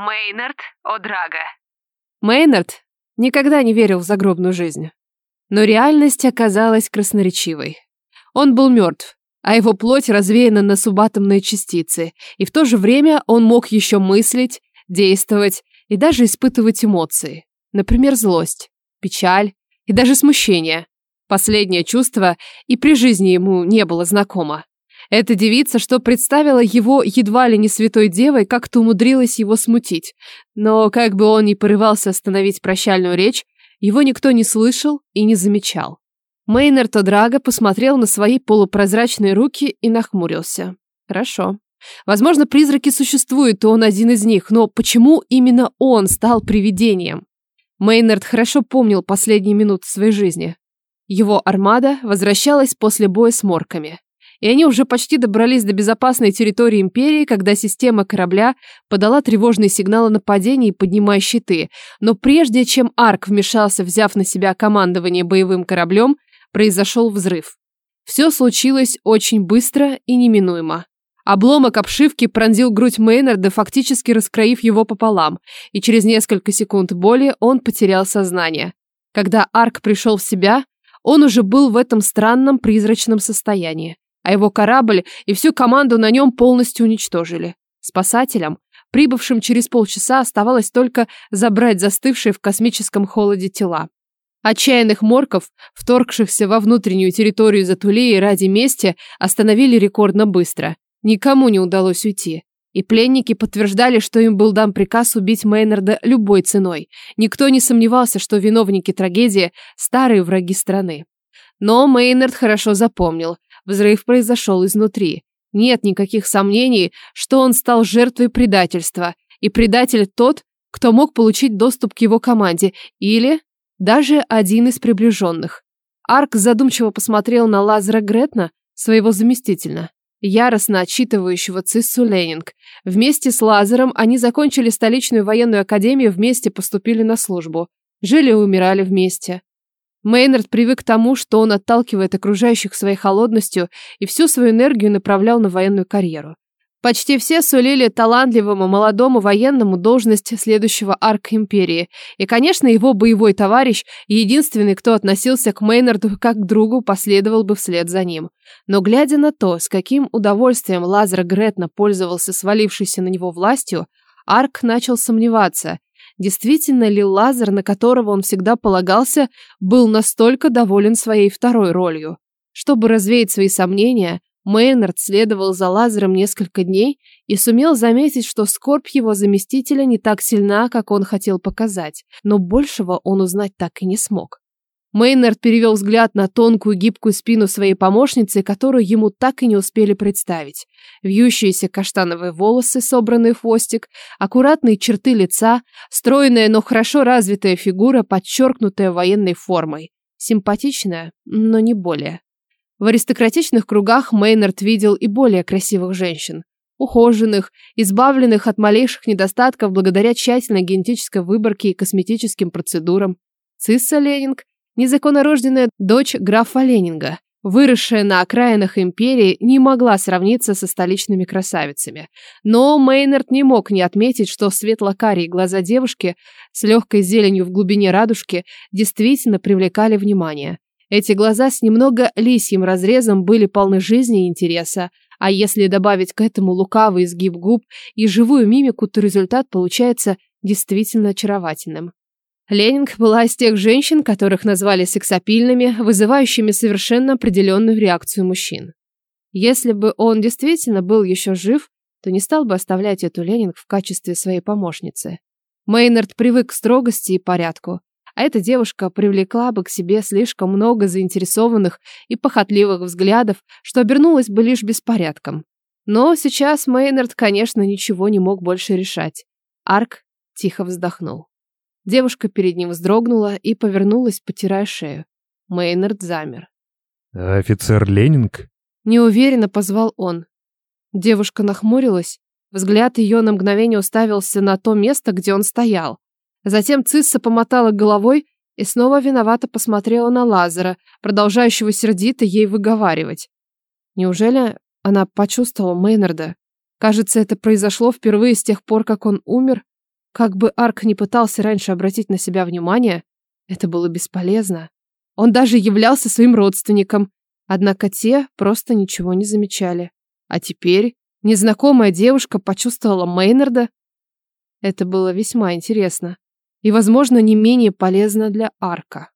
Мейнард О'Драга. Мейнард никогда не верил в загробную жизнь. Но реальность оказалась красноречивой. Он был мертв, а его плоть развеяна на субатомные частицы, и в то же время он мог еще мыслить, действовать и даже испытывать эмоции. Например, злость, печаль и даже смущение. Последнее чувство и при жизни ему не было знакомо. Эта девица, что представила его едва ли не святой девой, как-то умудрилась его смутить. Но как бы он ни порывался остановить прощальную речь, его никто не слышал и не замечал. Мейнард О'Драго посмотрел на свои полупрозрачные руки и нахмурился. Хорошо. Возможно, призраки существуют, и он один из них, но почему именно он стал привидением? Мейнард хорошо помнил последние минуты своей жизни. Его армада возвращалась после боя с морками и они уже почти добрались до безопасной территории Империи, когда система корабля подала тревожный сигнал о нападении, поднимая щиты. Но прежде чем Арк вмешался, взяв на себя командование боевым кораблем, произошел взрыв. Все случилось очень быстро и неминуемо. Обломок обшивки пронзил грудь Мейнарда, фактически раскроив его пополам, и через несколько секунд боли он потерял сознание. Когда Арк пришел в себя, он уже был в этом странном призрачном состоянии а его корабль и всю команду на нем полностью уничтожили. Спасателям, прибывшим через полчаса, оставалось только забрать застывшие в космическом холоде тела. Отчаянных морков, вторгшихся во внутреннюю территорию Затулии ради мести, остановили рекордно быстро. Никому не удалось уйти. И пленники подтверждали, что им был дан приказ убить Мейнарда любой ценой. Никто не сомневался, что виновники трагедии – старые враги страны. Но Мейнард хорошо запомнил, Взрыв произошел изнутри. Нет никаких сомнений, что он стал жертвой предательства. И предатель тот, кто мог получить доступ к его команде. Или даже один из приближенных. Арк задумчиво посмотрел на Лазара Гретна, своего заместителя, яростно отчитывающего Циссу Ленинг. Вместе с Лазаром они закончили столичную военную академию, вместе поступили на службу. Жили и умирали вместе. Мейнард привык к тому, что он отталкивает окружающих своей холодностью и всю свою энергию направлял на военную карьеру. Почти все сулили талантливому молодому военному должность следующего арка империи. И, конечно, его боевой товарищ, единственный, кто относился к Мейнарду как к другу, последовал бы вслед за ним. Но глядя на то, с каким удовольствием Лазар Гретна пользовался свалившейся на него властью, Арк начал сомневаться, Действительно ли Лазар, на которого он всегда полагался, был настолько доволен своей второй ролью? Чтобы развеять свои сомнения, Мейнард следовал за Лазаром несколько дней и сумел заметить, что скорбь его заместителя не так сильна, как он хотел показать, но большего он узнать так и не смог. Мейнард перевел взгляд на тонкую гибкую спину своей помощницы, которую ему так и не успели представить. Вьющиеся каштановые волосы, собранные в хвостик, аккуратные черты лица, стройная, но хорошо развитая фигура, подчеркнутая военной формой. Симпатичная, но не более. В аристократичных кругах Мейнард видел и более красивых женщин. Ухоженных, избавленных от малейших недостатков благодаря тщательной генетической выборке и косметическим процедурам. Цисса Ленинг Незаконнорожденная дочь графа Ленинга, выросшая на окраинах империи, не могла сравниться со столичными красавицами. Но Мейнард не мог не отметить, что светло-карие глаза девушки с легкой зеленью в глубине радужки действительно привлекали внимание. Эти глаза с немного лисьим разрезом были полны жизни и интереса, а если добавить к этому лукавый изгиб губ и живую мимику, то результат получается действительно очаровательным. Ленинг была из тех женщин, которых назвали сексапильными, вызывающими совершенно определенную реакцию мужчин. Если бы он действительно был еще жив, то не стал бы оставлять эту Ленинг в качестве своей помощницы. Мейнард привык к строгости и порядку, а эта девушка привлекла бы к себе слишком много заинтересованных и похотливых взглядов, что обернулось бы лишь беспорядком. Но сейчас Мейнард, конечно, ничего не мог больше решать. Арк тихо вздохнул. Девушка перед ним вздрогнула и повернулась, потирая шею. Мейнард замер. «Офицер Ленинг?» Неуверенно позвал он. Девушка нахмурилась. Взгляд ее на мгновение уставился на то место, где он стоял. Затем Цисса помотала головой и снова виновато посмотрела на Лазара, продолжающего сердито ей выговаривать. Неужели она почувствовала Мейнарда? Кажется, это произошло впервые с тех пор, как он умер. Как бы Арк не пытался раньше обратить на себя внимание, это было бесполезно. Он даже являлся своим родственником, однако те просто ничего не замечали. А теперь незнакомая девушка почувствовала Мейнарда. Это было весьма интересно и, возможно, не менее полезно для Арка.